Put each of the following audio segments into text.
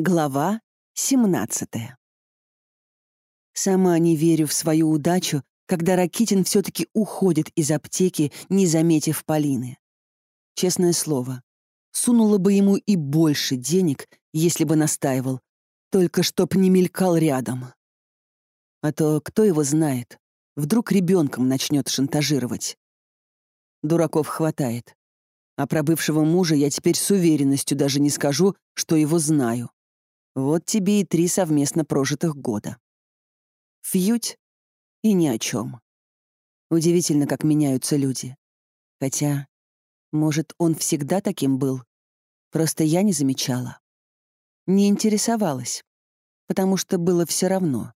Глава 17 Сама не верю в свою удачу, когда Ракитин все-таки уходит из аптеки, не заметив Полины. Честное слово, сунула бы ему и больше денег, если бы настаивал, только чтоб не мелькал рядом. А то кто его знает, вдруг ребенком начнет шантажировать. Дураков хватает. А про бывшего мужа я теперь с уверенностью даже не скажу, что его знаю. Вот тебе и три совместно прожитых года. Фьють и ни о чем. Удивительно, как меняются люди. Хотя, может, он всегда таким был. Просто я не замечала. Не интересовалась, потому что было все равно.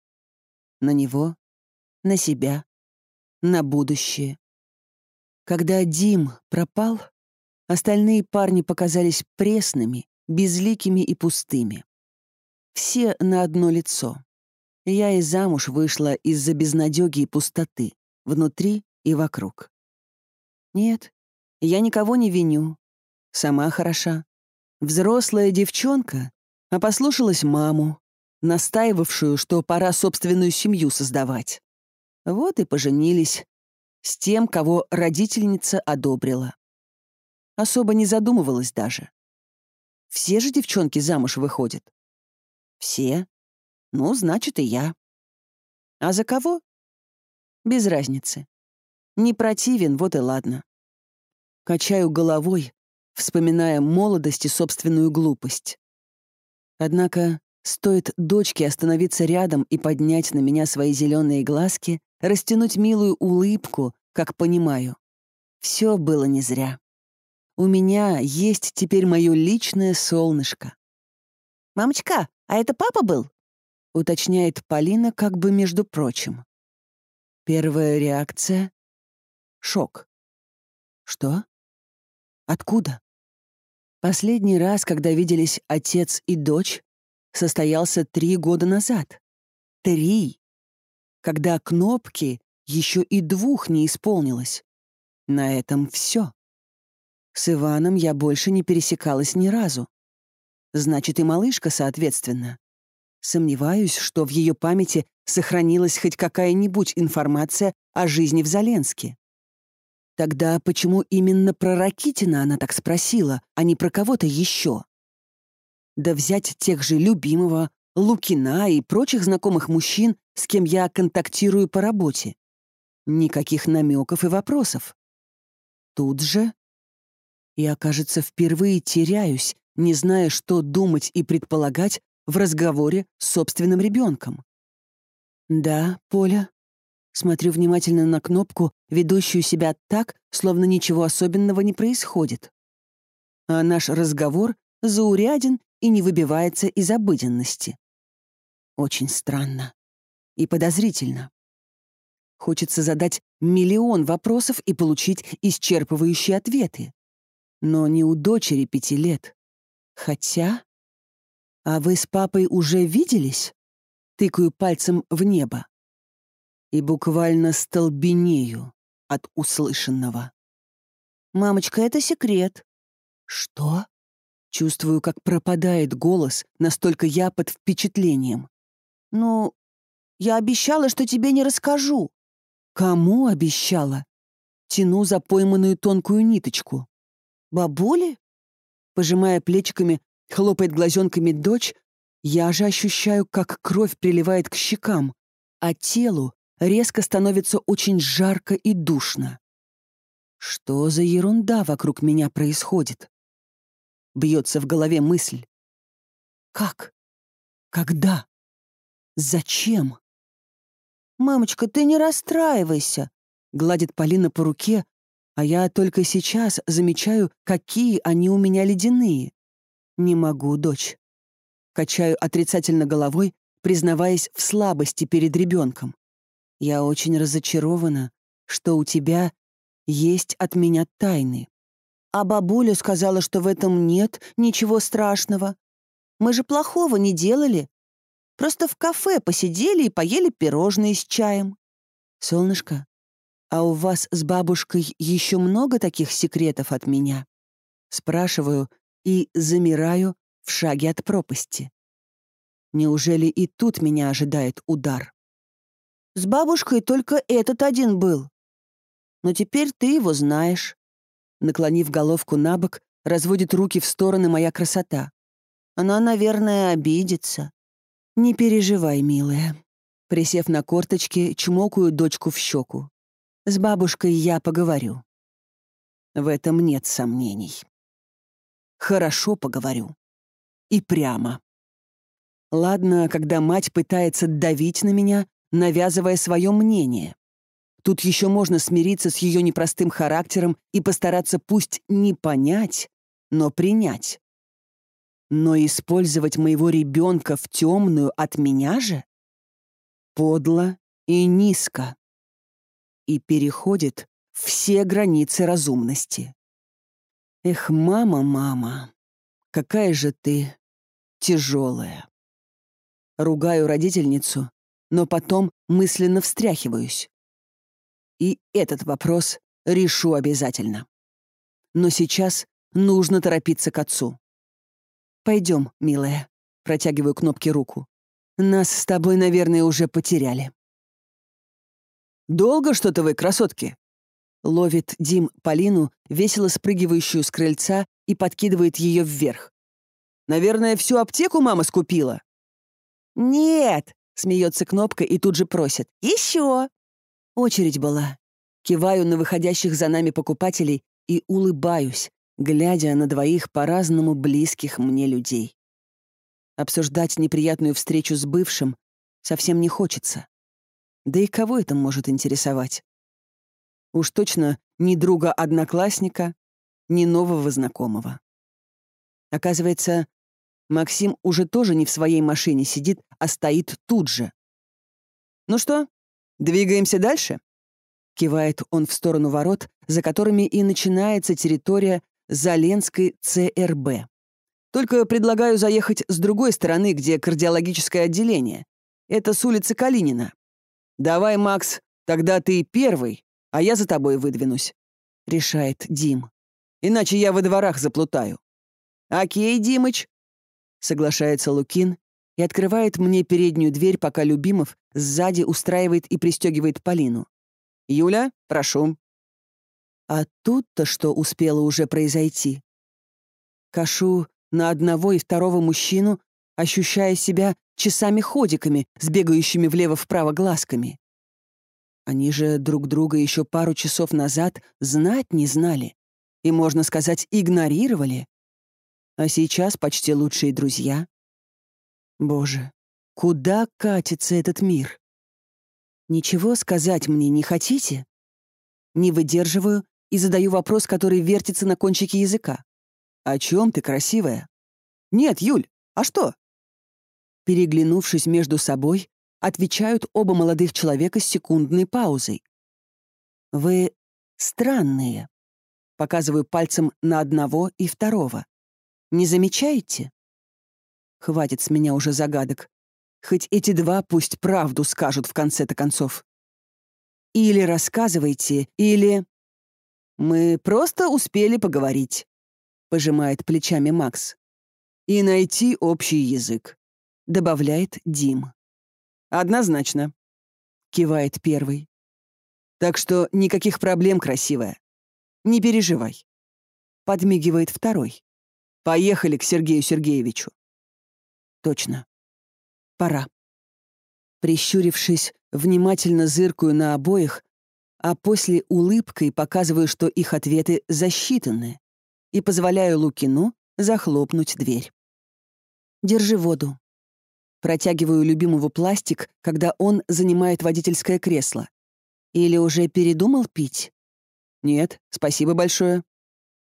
На него, на себя, на будущее. Когда Дим пропал, остальные парни показались пресными, безликими и пустыми. Все на одно лицо. Я и замуж вышла из-за безнадёги и пустоты, внутри и вокруг. Нет, я никого не виню. Сама хороша. Взрослая девчонка, а послушалась маму, настаивавшую, что пора собственную семью создавать. Вот и поженились с тем, кого родительница одобрила. Особо не задумывалась даже. Все же девчонки замуж выходят. Все. Ну, значит, и я. А за кого? Без разницы. Не противен, вот и ладно. Качаю головой, вспоминая молодость и собственную глупость. Однако стоит дочке остановиться рядом и поднять на меня свои зеленые глазки, растянуть милую улыбку, как понимаю. Все было не зря. У меня есть теперь мое личное солнышко. «Мамочка, а это папа был?» — уточняет Полина как бы между прочим. Первая реакция — шок. Что? Откуда? Последний раз, когда виделись отец и дочь, состоялся три года назад. Три! Когда кнопки еще и двух не исполнилось. На этом все. С Иваном я больше не пересекалась ни разу. Значит, и малышка, соответственно. Сомневаюсь, что в ее памяти сохранилась хоть какая-нибудь информация о жизни в Заленске. Тогда почему именно про Ракитина она так спросила, а не про кого-то еще? Да взять тех же Любимого, Лукина и прочих знакомых мужчин, с кем я контактирую по работе. Никаких намеков и вопросов. Тут же я, кажется, впервые теряюсь, не зная, что думать и предполагать в разговоре с собственным ребенком. «Да, Поля». Смотрю внимательно на кнопку, ведущую себя так, словно ничего особенного не происходит. А наш разговор зауряден и не выбивается из обыденности. Очень странно и подозрительно. Хочется задать миллион вопросов и получить исчерпывающие ответы. Но не у дочери пяти лет. Хотя... А вы с папой уже виделись? Тыкаю пальцем в небо. И буквально столбенею от услышанного. «Мамочка, это секрет». «Что?» Чувствую, как пропадает голос, настолько я под впечатлением. «Ну, я обещала, что тебе не расскажу». «Кому обещала?» Тяну за пойманную тонкую ниточку. «Бабуле?» Пожимая плечиками, хлопает глазенками дочь, я же ощущаю, как кровь приливает к щекам, а телу резко становится очень жарко и душно. Что за ерунда вокруг меня происходит? Бьется в голове мысль. Как? Когда? Зачем? «Мамочка, ты не расстраивайся», — гладит Полина по руке, а я только сейчас замечаю, какие они у меня ледяные. Не могу, дочь. Качаю отрицательно головой, признаваясь в слабости перед ребенком. Я очень разочарована, что у тебя есть от меня тайны. А бабуля сказала, что в этом нет ничего страшного. Мы же плохого не делали. Просто в кафе посидели и поели пирожные с чаем. Солнышко, «А у вас с бабушкой еще много таких секретов от меня?» Спрашиваю и замираю в шаге от пропасти. Неужели и тут меня ожидает удар? С бабушкой только этот один был. Но теперь ты его знаешь. Наклонив головку на бок, разводит руки в стороны моя красота. Она, наверное, обидится. Не переживай, милая. Присев на корточки, чмокаю дочку в щеку. С бабушкой я поговорю. В этом нет сомнений. Хорошо поговорю. И прямо. Ладно, когда мать пытается давить на меня, навязывая свое мнение. Тут еще можно смириться с ее непростым характером и постараться пусть не понять, но принять. Но использовать моего ребенка в темную от меня же? Подло и низко. И переходит все границы разумности. Эх, мама, мама, какая же ты тяжелая. Ругаю родительницу, но потом мысленно встряхиваюсь. И этот вопрос решу обязательно. Но сейчас нужно торопиться к отцу. Пойдем, милая. Протягиваю кнопки руку. Нас с тобой, наверное, уже потеряли. «Долго что-то вы, красотки?» Ловит Дим Полину, весело спрыгивающую с крыльца, и подкидывает ее вверх. «Наверное, всю аптеку мама скупила?» «Нет!» — смеется кнопка и тут же просит. «Еще!» Очередь была. Киваю на выходящих за нами покупателей и улыбаюсь, глядя на двоих по-разному близких мне людей. Обсуждать неприятную встречу с бывшим совсем не хочется. Да и кого это может интересовать? Уж точно ни друга-одноклассника, ни нового знакомого. Оказывается, Максим уже тоже не в своей машине сидит, а стоит тут же. «Ну что, двигаемся дальше?» Кивает он в сторону ворот, за которыми и начинается территория Заленской ЦРБ. «Только предлагаю заехать с другой стороны, где кардиологическое отделение. Это с улицы Калинина. Давай, Макс, тогда ты первый, а я за тобой выдвинусь», — решает Дим. «Иначе я во дворах заплутаю». «Окей, Димыч, Соглашается Лукин и открывает мне переднюю дверь, пока Любимов сзади устраивает и пристегивает Полину. «Юля, прошу». А тут-то что успело уже произойти? Кашу на одного и второго мужчину, ощущая себя часами-ходиками с бегающими влево-вправо глазками. Они же друг друга еще пару часов назад знать не знали и, можно сказать, игнорировали а сейчас почти лучшие друзья. Боже, куда катится этот мир? Ничего сказать мне не хотите? Не выдерживаю и задаю вопрос, который вертится на кончике языка. «О чем ты, красивая?» «Нет, Юль, а что?» Переглянувшись между собой, отвечают оба молодых человека с секундной паузой. «Вы странные», — показываю пальцем на одного и второго. Не замечаете? Хватит с меня уже загадок. Хоть эти два пусть правду скажут в конце-то концов. Или рассказывайте, или... Мы просто успели поговорить, пожимает плечами Макс. И найти общий язык, добавляет Дим. Однозначно, кивает первый. Так что никаких проблем, красивая. Не переживай. Подмигивает второй. Поехали к Сергею Сергеевичу. Точно. Пора. Прищурившись, внимательно зыркую на обоих, а после улыбкой показываю, что их ответы засчитаны, и позволяю Лукину захлопнуть дверь. «Держи воду». Протягиваю любимого пластик, когда он занимает водительское кресло. Или уже передумал пить? «Нет, спасибо большое»,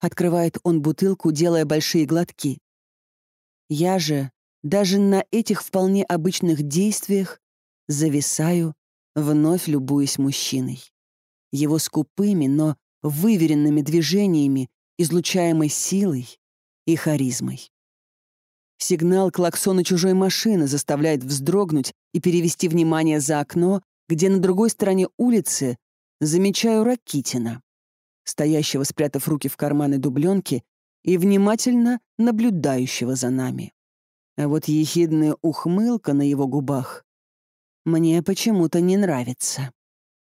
Открывает он бутылку, делая большие глотки. Я же, даже на этих вполне обычных действиях, зависаю, вновь любуясь мужчиной. Его скупыми, но выверенными движениями, излучаемой силой и харизмой. Сигнал клаксона чужой машины заставляет вздрогнуть и перевести внимание за окно, где на другой стороне улицы замечаю Ракитина стоящего, спрятав руки в карманы дубленки, и внимательно наблюдающего за нами. А вот ехидная ухмылка на его губах мне почему-то не нравится.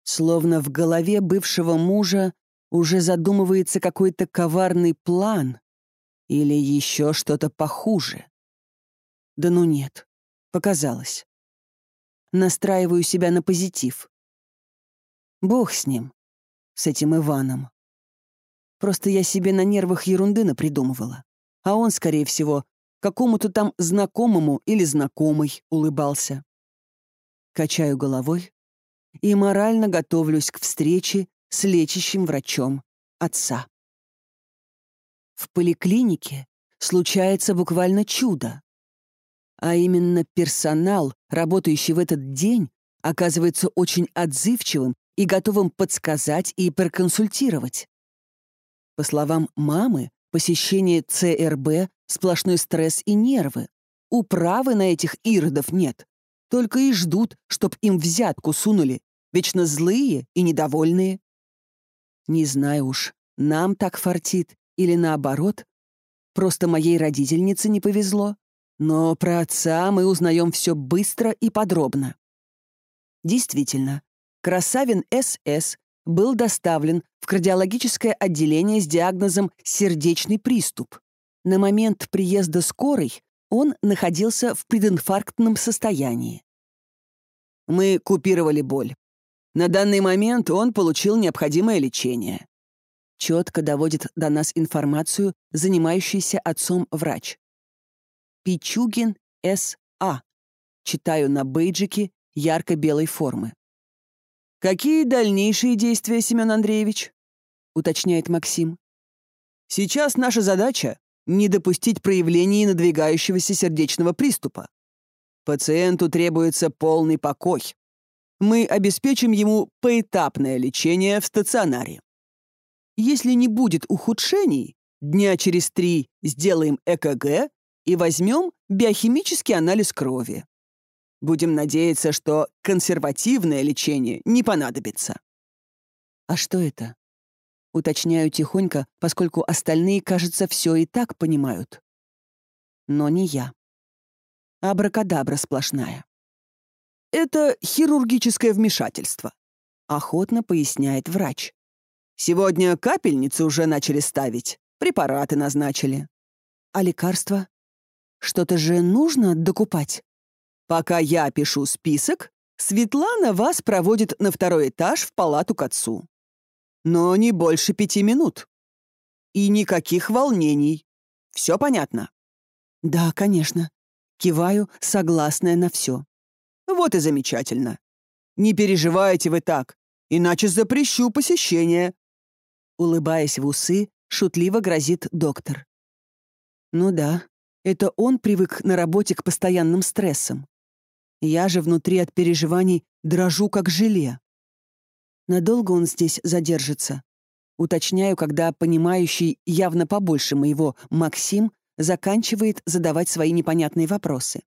Словно в голове бывшего мужа уже задумывается какой-то коварный план или еще что-то похуже. Да ну нет, показалось. Настраиваю себя на позитив. Бог с ним, с этим Иваном. Просто я себе на нервах ерунды напридумывала. А он, скорее всего, какому-то там знакомому или знакомой улыбался. Качаю головой и морально готовлюсь к встрече с лечащим врачом отца. В поликлинике случается буквально чудо. А именно персонал, работающий в этот день, оказывается очень отзывчивым и готовым подсказать и проконсультировать. По словам мамы, посещение ЦРБ — сплошной стресс и нервы. Управы на этих иродов нет. Только и ждут, чтоб им взятку сунули. Вечно злые и недовольные. Не знаю уж, нам так фартит или наоборот. Просто моей родительнице не повезло. Но про отца мы узнаем все быстро и подробно. Действительно, Красавин СС был доставлен в кардиологическое отделение с диагнозом «сердечный приступ». На момент приезда скорой он находился в прединфарктном состоянии. Мы купировали боль. На данный момент он получил необходимое лечение. Четко доводит до нас информацию занимающийся отцом врач. Пичугин С.А. Читаю на бейджике ярко-белой формы. «Какие дальнейшие действия, Семен Андреевич?» — уточняет Максим. «Сейчас наша задача — не допустить проявлений надвигающегося сердечного приступа. Пациенту требуется полный покой. Мы обеспечим ему поэтапное лечение в стационаре. Если не будет ухудшений, дня через три сделаем ЭКГ и возьмем биохимический анализ крови. Будем надеяться, что консервативное лечение не понадобится. А что это? Уточняю тихонько, поскольку остальные, кажется, все и так понимают. Но не я. Абракадабра сплошная. Это хирургическое вмешательство, охотно поясняет врач. Сегодня капельницы уже начали ставить, препараты назначили. А лекарства? Что-то же нужно докупать. Пока я пишу список, Светлана вас проводит на второй этаж в палату к отцу. Но не больше пяти минут. И никаких волнений. Все понятно? Да, конечно. Киваю, согласная на все. Вот и замечательно. Не переживайте вы так, иначе запрещу посещение. Улыбаясь в усы, шутливо грозит доктор. Ну да, это он привык на работе к постоянным стрессам. Я же внутри от переживаний дрожу, как желе. Надолго он здесь задержится? Уточняю, когда понимающий явно побольше моего Максим заканчивает задавать свои непонятные вопросы.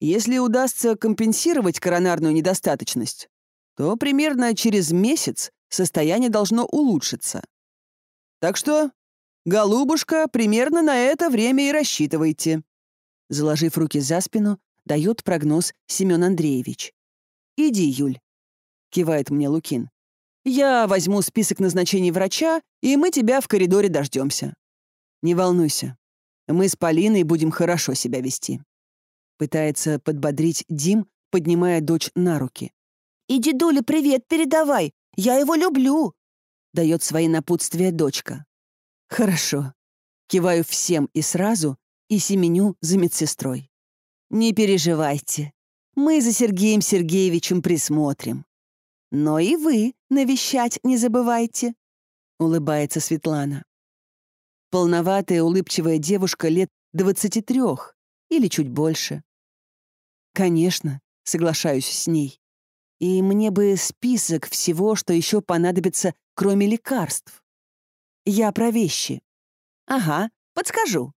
Если удастся компенсировать коронарную недостаточность, то примерно через месяц состояние должно улучшиться. Так что, голубушка, примерно на это время и рассчитывайте. Заложив руки за спину, дает прогноз Семен Андреевич. «Иди, Юль», — кивает мне Лукин. «Я возьму список назначений врача, и мы тебя в коридоре дождемся. Не волнуйся, мы с Полиной будем хорошо себя вести». Пытается подбодрить Дим, поднимая дочь на руки. «И дедуле привет передавай, я его люблю», — дает свои напутствия дочка. «Хорошо». Киваю всем и сразу, и семеню за медсестрой. Не переживайте. Мы за Сергеем Сергеевичем присмотрим. Но и вы навещать не забывайте, — улыбается Светлана. Полноватая, улыбчивая девушка лет двадцати трех или чуть больше. Конечно, соглашаюсь с ней. И мне бы список всего, что еще понадобится, кроме лекарств. Я про вещи. Ага, подскажу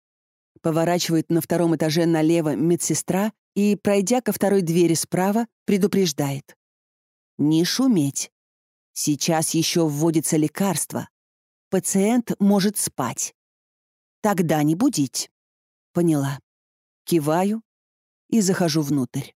поворачивает на втором этаже налево медсестра и, пройдя ко второй двери справа, предупреждает. «Не шуметь. Сейчас еще вводится лекарство. Пациент может спать. Тогда не будить». Поняла. Киваю и захожу внутрь.